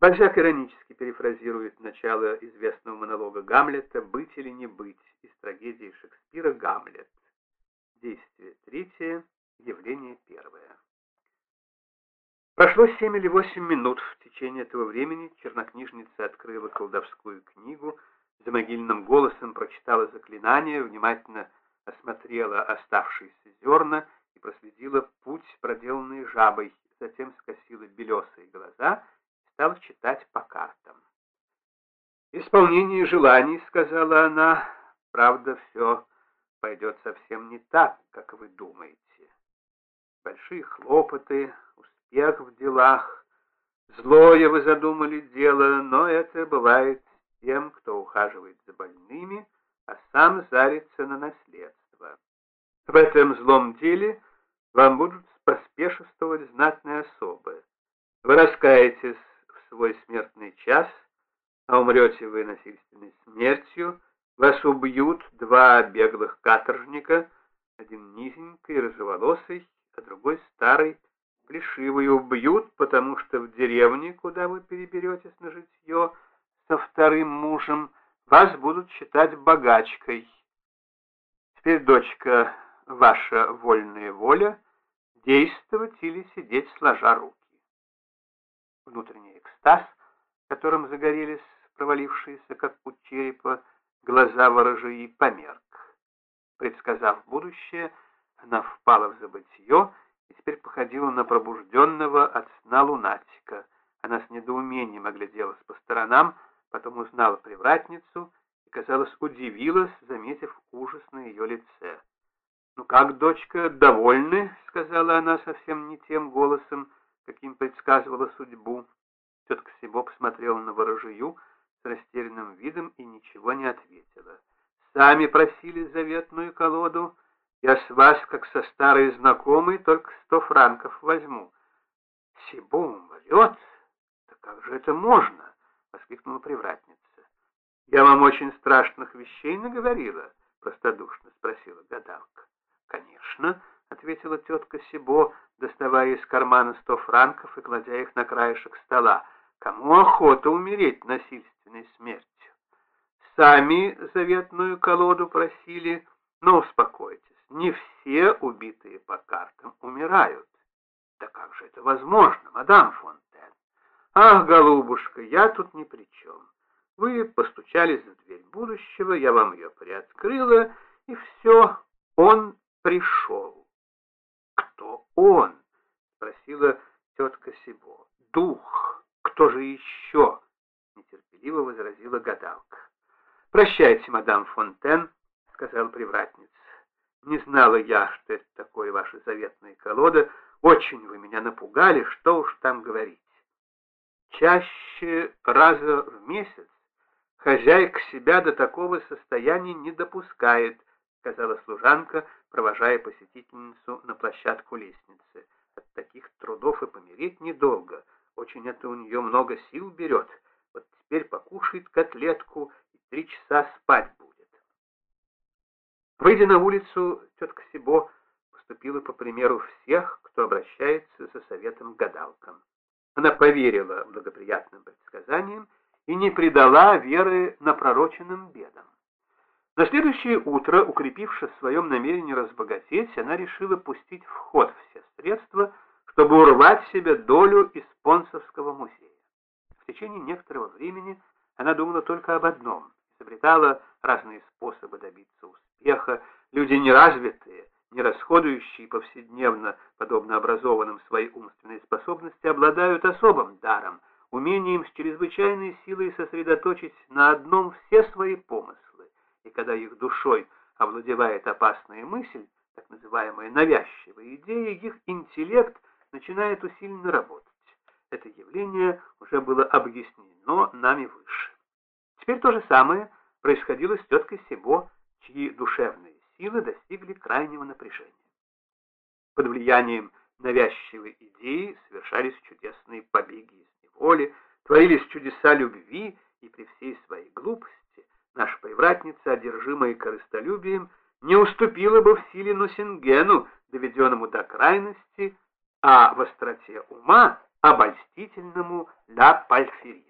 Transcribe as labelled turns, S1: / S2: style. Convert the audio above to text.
S1: Бальзак иронически перефразирует начало известного монолога Гамлета «Быть или не быть» из трагедии Шекспира «Гамлет». Действие третье, явление первое. Прошло семь или восемь минут. В течение этого времени чернокнижница открыла колдовскую книгу, за могильным голосом прочитала заклинание, внимательно осмотрела оставшиеся зерна и проследила путь, проделанный жабой, затем скосила белесые глаза стала читать по картам. «Исполнение желаний», — сказала она, — «правда, все пойдет совсем не так, как вы думаете. Большие хлопоты, успех в делах, злое вы задумали дело, но это бывает тем, кто ухаживает за больными, а сам зарится на наследство. В этом злом деле вам будут поспешествовать знатные особы. Вы раскаетесь свой смертный час, а умрете вы насильственной смертью, вас убьют два беглых каторжника, один низенький, рыжеволосый, а другой старый, плешивый, убьют, потому что в деревне, куда вы переберетесь на житье со вторым мужем, вас будут считать богачкой. Теперь, дочка, ваша вольная воля — действовать или сидеть сложа руки. Внутренний экстаз, которым загорелись провалившиеся, как у черепа, глаза ворожии, померк. Предсказав будущее, она впала в забытье и теперь походила на пробужденного от сна лунатика. Она с недоумением огляделась по сторонам, потом узнала привратницу и, казалось, удивилась, заметив ужас на ее лице. «Ну как, дочка, довольны?» — сказала она совсем не тем голосом, каким предсказывала судьбу. Тетка Сибо посмотрела на ворожию с растерянным видом и ничего не ответила. «Сами просили заветную колоду. Я с вас, как со старой знакомой, только сто франков возьму». «Сибо умрет? Да как же это можно?» — воскликнула привратница. «Я вам очень страшных вещей наговорила?» — простодушно спросила гадалка. «Конечно», — ответила тетка Сибо, доставая из кармана сто франков и кладя их на краешек стола. «Кому охота умереть насильственной смертью? Сами заветную колоду просили, но успокойтесь, не все убитые по картам умирают. Да как же это возможно, мадам Фонтен? Ах, голубушка, я тут ни при чем. Вы постучались в дверь будущего, я вам ее приоткрыла, и все, он пришел. Кто он? Спросила тетка Сибо. Дух. Кто же еще? Нетерпеливо возразила гадалка. Прощайте, мадам Фонтен, сказал привратница. Не знала я, что это такое ваша заветная колода. Очень вы меня напугали, что уж там говорить. Чаще раза в месяц хозяйка себя до такого состояния не допускает, сказала служанка, провожая посетительницу на площадку лестницы. От таких трудов и помереть недолго. Очень это у нее много сил берет. Вот теперь покушает котлетку и три часа спать будет. Выйдя на улицу, тетка Сибо поступила по примеру всех, кто обращается за советом к гадалкам. Она поверила благоприятным предсказаниям и не предала веры напророченным бедам. На следующее утро, укрепившись в своем намерении разбогатеть, она решила пустить в ход все средства, чтобы урвать себе долю из спонсорского музея. В течение некоторого времени она думала только об одном, изобретала разные способы добиться успеха, люди неразвитые, не расходующие повседневно, подобно образованным свои умственные способности, обладают особым даром, умением с чрезвычайной силой сосредоточить на одном все свои помыслы, и когда их душой овладевает опасная мысль, так называемая навязчивая идея, их интеллект начинает усиленно работать. Это явление уже было объяснено нами выше. Теперь то же самое происходило с теткой Себо, чьи душевные силы достигли крайнего напряжения. Под влиянием навязчивой идеи совершались чудесные побеги из неволи, творились чудеса любви, и при всей своей глупости наша привратница, одержимая корыстолюбием, не уступила бы в силе Нусингену, доведенному до крайности, а в остроте ума обольстительному Ла Пальферину.